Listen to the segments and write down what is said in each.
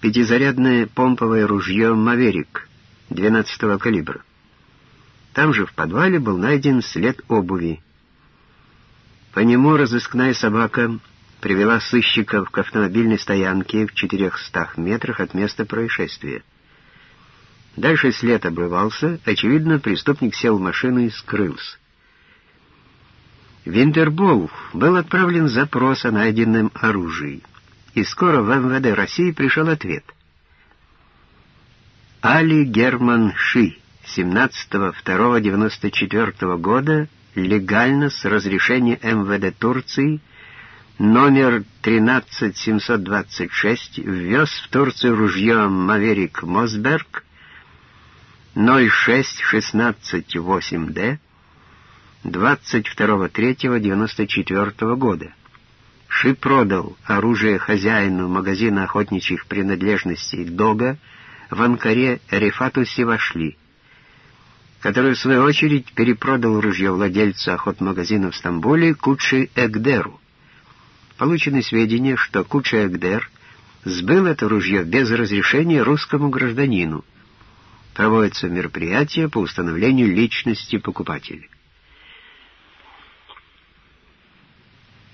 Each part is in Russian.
пятизарядное помповое ружье «Маверик» 12-го калибра. Там же в подвале был найден след обуви. По нему разыскная собака привела сыщиков к автомобильной стоянке в 400 метрах от места происшествия. Дальше след обрывался, очевидно, преступник сел в машину и скрылся. В был отправлен запрос о найденном оружии, и скоро в МВД России пришел ответ. Али Герман Ши, 17.02.94 года, легально с разрешения МВД Турции номер 13726 ввез в Турцию ружье «Маверик Мосберг» 06168D 22.03.94 года. Ши продал оружие хозяину магазина охотничьих принадлежностей «Дога» в Анкаре Рифату Сивашли, который в свою очередь перепродал ружье владельцу охотмагазина в Стамбуле Кучи Эгдеру. Получены сведения, что Кучи Эгдер сбыл это ружье без разрешения русскому гражданину. Проводятся мероприятия по установлению личности покупателя.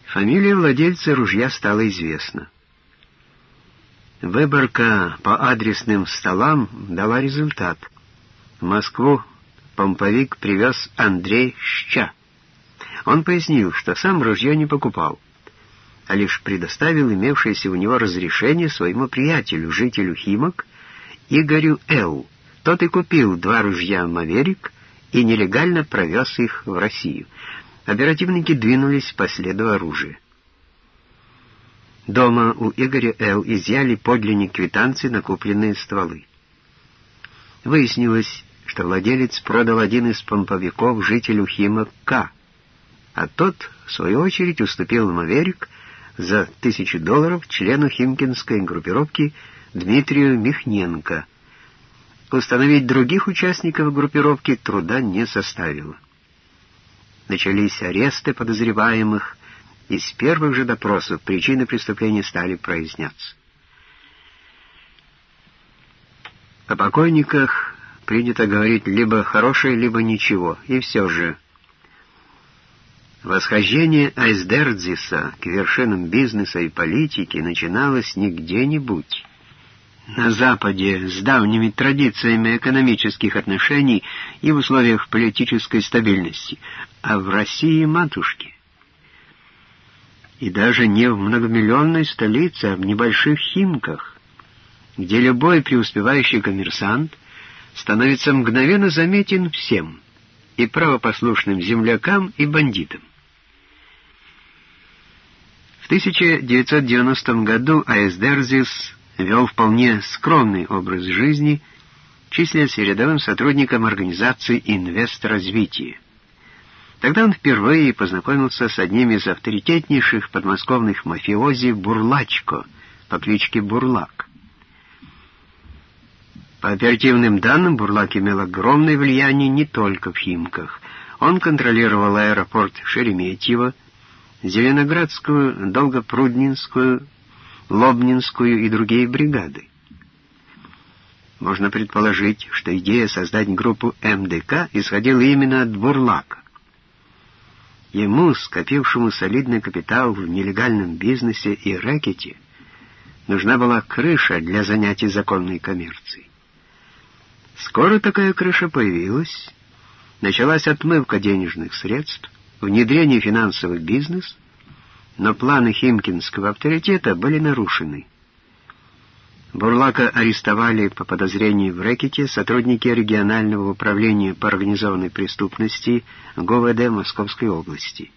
Фамилия владельца ружья стала известна. Выборка по адресным столам дала результат. В Москву помповик привез Андрей Ща. Он пояснил, что сам ружье не покупал, а лишь предоставил имевшееся у него разрешение своему приятелю, жителю Химок, Игорю Эл. Тот и купил два ружья «Маверик» и нелегально провез их в Россию. Оперативники двинулись по следу оружия. Дома у Игоря Л. изъяли подлинник квитанции на купленные стволы. Выяснилось, что владелец продал один из помповиков жителю Хима К., а тот, в свою очередь, уступил Маверик за тысячу долларов члену химкинской группировки Дмитрию Михненко. Установить других участников группировки труда не составило. Начались аресты подозреваемых, и с первых же допросов причины преступления стали проясняться. О покойниках принято говорить либо хорошее, либо ничего, и все же. Восхождение Айсдердзиса к вершинам бизнеса и политики начиналось не где-нибудь. На Западе с давними традициями экономических отношений и в условиях политической стабильности, а в России матушки. И даже не в многомиллионной столице, а в небольших Химках, где любой преуспевающий коммерсант становится мгновенно заметен всем, и правопослушным землякам, и бандитам. В 1990 году Аэсдерзис вел вполне скромный образ жизни, числясь рядовым сотрудником организации «Инвест-развитие». Тогда он впервые познакомился с одним из авторитетнейших подмосковных мафиози Бурлачко по кличке Бурлак. По оперативным данным, Бурлак имел огромное влияние не только в Химках. Он контролировал аэропорт Шереметьево, Зеленоградскую, Долгопруднинскую, Лобнинскую и другие бригады. Можно предположить, что идея создать группу МДК исходила именно от Бурлака. Ему, скопившему солидный капитал в нелегальном бизнесе и рэкете, нужна была крыша для занятий законной коммерцией. Скоро такая крыша появилась, началась отмывка денежных средств, внедрение финансовых бизнес, но планы химкинского авторитета были нарушены. Бурлака арестовали по подозрению в рэкете сотрудники регионального управления по организованной преступности ГУВД Московской области.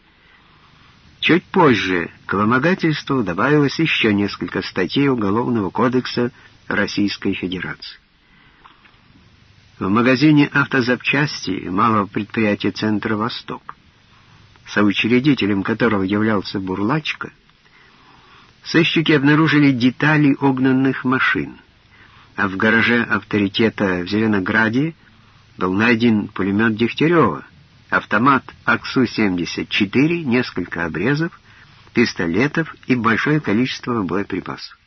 Чуть позже к вымогательству добавилось еще несколько статей Уголовного кодекса Российской Федерации. В магазине автозапчасти малого предприятия «Центр Восток», соучредителем которого являлся Бурлачка, Сыщики обнаружили детали огненных машин, а в гараже авторитета в Зеленограде был найден пулемет Дегтярева, автомат АКСУ-74, несколько обрезов, пистолетов и большое количество боеприпасов.